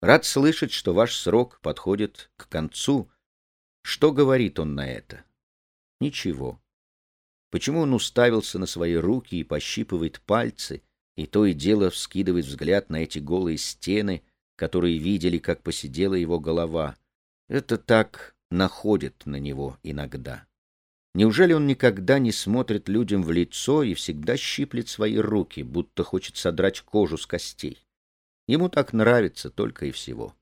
Рад слышать, что ваш срок подходит к концу. Что говорит он на это? Ничего. Почему он уставился на свои руки и пощипывает пальцы, и то и дело вскидывает взгляд на эти голые стены, которые видели, как посидела его голова? Это так находит на него иногда. Неужели он никогда не смотрит людям в лицо и всегда щиплет свои руки, будто хочет содрать кожу с костей? Ему так нравится только и всего.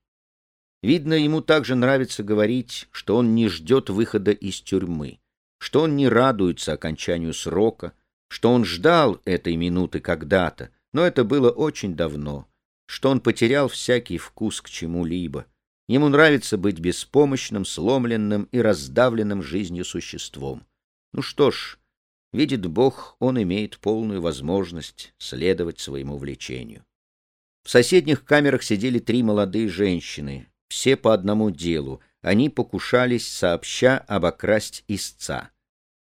Видно, ему также нравится говорить, что он не ждет выхода из тюрьмы, что он не радуется окончанию срока, что он ждал этой минуты когда-то, но это было очень давно, что он потерял всякий вкус к чему-либо, Ему нравится быть беспомощным, сломленным и раздавленным жизнью существом. Ну что ж, видит Бог, он имеет полную возможность следовать своему влечению. В соседних камерах сидели три молодые женщины, все по одному делу. Они покушались сообща обокрасть истца.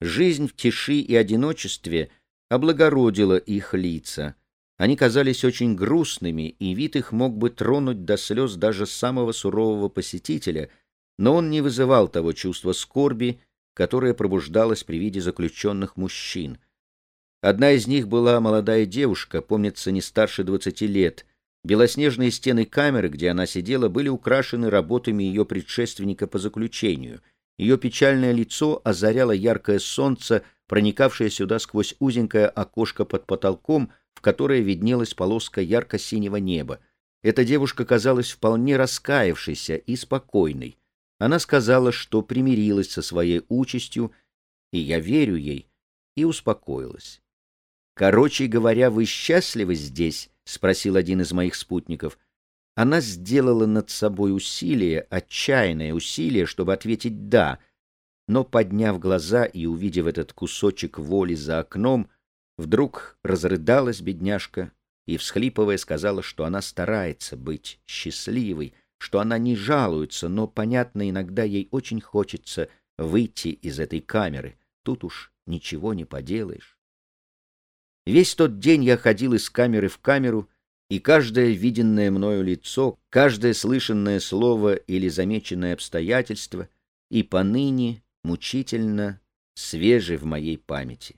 Жизнь в тиши и одиночестве облагородила их лица — они казались очень грустными, и вид их мог бы тронуть до слез даже самого сурового посетителя, но он не вызывал того чувства скорби, которое пробуждалось при виде заключенных мужчин. Одна из них была молодая девушка, помнится, не старше двадцати лет. Белоснежные стены камеры, где она сидела, были украшены работами ее предшественника по заключению. Ее печальное лицо озаряло яркое солнце, проникавшее сюда сквозь узенькое окошко под потолком, в которой виднелась полоска ярко-синего неба. Эта девушка казалась вполне раскаявшейся и спокойной. Она сказала, что примирилась со своей участью, и я верю ей, и успокоилась. «Короче говоря, вы счастливы здесь?» — спросил один из моих спутников. Она сделала над собой усилие, отчаянное усилие, чтобы ответить «да», но, подняв глаза и увидев этот кусочек воли за окном, Вдруг разрыдалась бедняжка и, всхлипывая, сказала, что она старается быть счастливой, что она не жалуется, но, понятно, иногда ей очень хочется выйти из этой камеры. Тут уж ничего не поделаешь. Весь тот день я ходил из камеры в камеру, и каждое виденное мною лицо, каждое слышанное слово или замеченное обстоятельство и поныне мучительно свежи в моей памяти.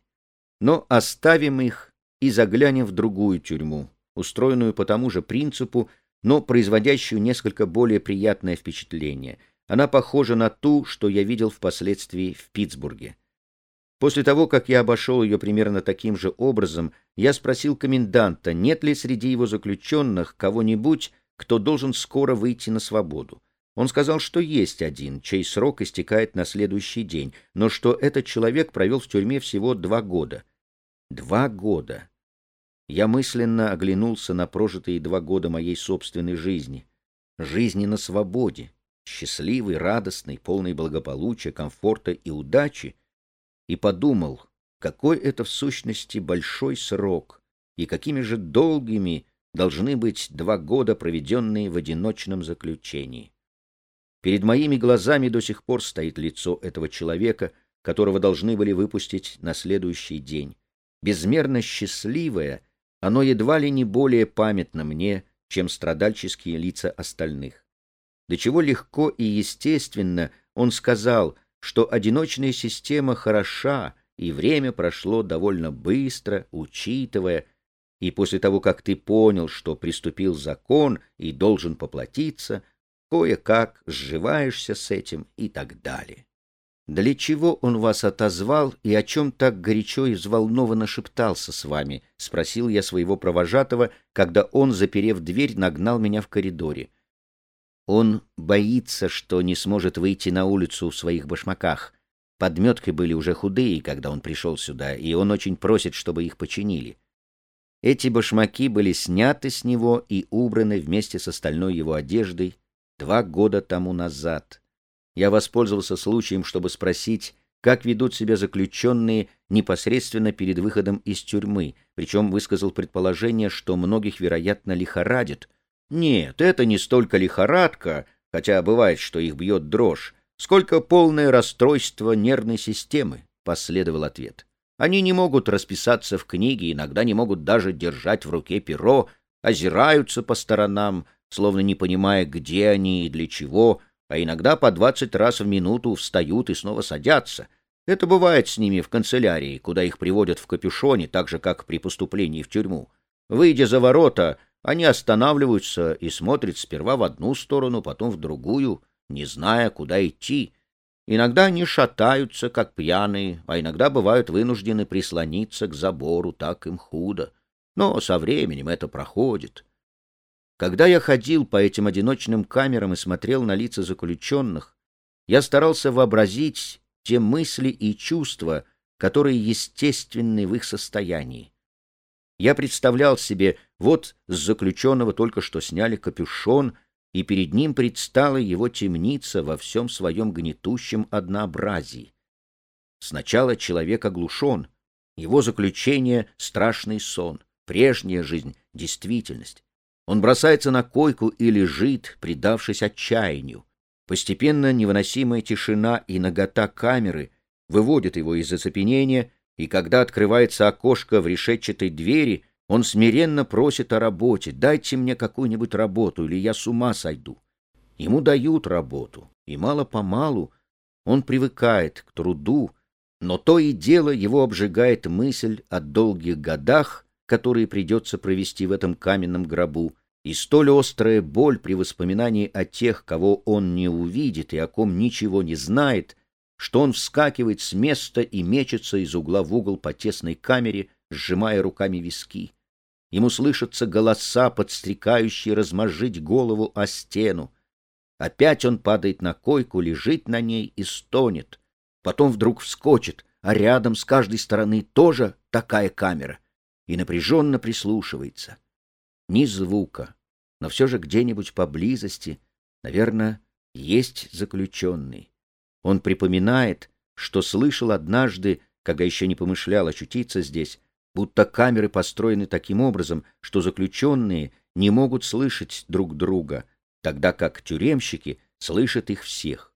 Но оставим их и заглянем в другую тюрьму, устроенную по тому же принципу, но производящую несколько более приятное впечатление. Она похожа на ту, что я видел впоследствии в Питтсбурге. После того, как я обошел ее примерно таким же образом, я спросил коменданта, нет ли среди его заключенных кого-нибудь, кто должен скоро выйти на свободу. Он сказал, что есть один, чей срок истекает на следующий день, но что этот человек провел в тюрьме всего два года. Два года. Я мысленно оглянулся на прожитые два года моей собственной жизни. Жизни на свободе, счастливый, радостный, полный благополучия, комфорта и удачи, и подумал, какой это в сущности большой срок, и какими же долгими должны быть два года, проведенные в одиночном заключении. Перед моими глазами до сих пор стоит лицо этого человека, которого должны были выпустить на следующий день безмерно счастливое, оно едва ли не более памятно мне, чем страдальческие лица остальных. До чего легко и естественно он сказал, что одиночная система хороша, и время прошло довольно быстро, учитывая, и после того, как ты понял, что приступил закон и должен поплатиться, кое-как сживаешься с этим и так далее. Для чего он вас отозвал и о чем так горячо и взволнованно шептался с вами? — спросил я своего провожатого, когда он, заперев дверь, нагнал меня в коридоре. Он боится, что не сможет выйти на улицу в своих башмаках. Подметки были уже худые, когда он пришел сюда, и он очень просит, чтобы их починили. Эти башмаки были сняты с него и убраны вместе с остальной его одеждой два года тому назад я воспользовался случаем, чтобы спросить, как ведут себя заключенные непосредственно перед выходом из тюрьмы, причем высказал предположение, что многих, вероятно, лихорадит. Нет, это не столько лихорадка, хотя бывает, что их бьет дрожь, сколько полное расстройство нервной системы, последовал ответ. Они не могут расписаться в книге, иногда не могут даже держать в руке перо, озираются по сторонам, словно не понимая, где они и для чего, а иногда по двадцать раз в минуту встают и снова садятся. Это бывает с ними в канцелярии, куда их приводят в капюшоне, так же, как при поступлении в тюрьму. Выйдя за ворота, они останавливаются и смотрят сперва в одну сторону, потом в другую, не зная, куда идти. Иногда они шатаются, как пьяные, а иногда бывают вынуждены прислониться к забору, так им худо. Но со временем это проходит. Когда я ходил по этим одиночным камерам и смотрел на лица заключенных, я старался вообразить те мысли и чувства, которые естественны в их состоянии. Я представлял себе, вот с заключенного только что сняли капюшон, и перед ним предстала его темница во всем своем гнетущем однообразии. Сначала человек оглушен, его заключение — страшный сон, прежняя жизнь — действительность. Он бросается на койку и лежит, предавшись отчаянию. Постепенно невыносимая тишина и нагота камеры выводят его из оцепенения, и когда открывается окошко в решетчатой двери, он смиренно просит о работе. «Дайте мне какую-нибудь работу, или я с ума сойду». Ему дают работу, и мало-помалу он привыкает к труду, но то и дело его обжигает мысль о долгих годах, которые придется провести в этом каменном гробу, и столь острая боль при воспоминании о тех, кого он не увидит и о ком ничего не знает, что он вскакивает с места и мечется из угла в угол по тесной камере, сжимая руками виски. Ему слышатся голоса, подстрекающие размозжить голову о стену. Опять он падает на койку, лежит на ней и стонет. Потом вдруг вскочит, а рядом с каждой стороны тоже такая камера, и напряженно прислушивается — ни звука, но все же где-нибудь поблизости, наверное, есть заключенный. Он припоминает, что слышал однажды, когда еще не помышлял очутиться здесь, будто камеры построены таким образом, что заключенные не могут слышать друг друга, тогда как тюремщики слышат их всех.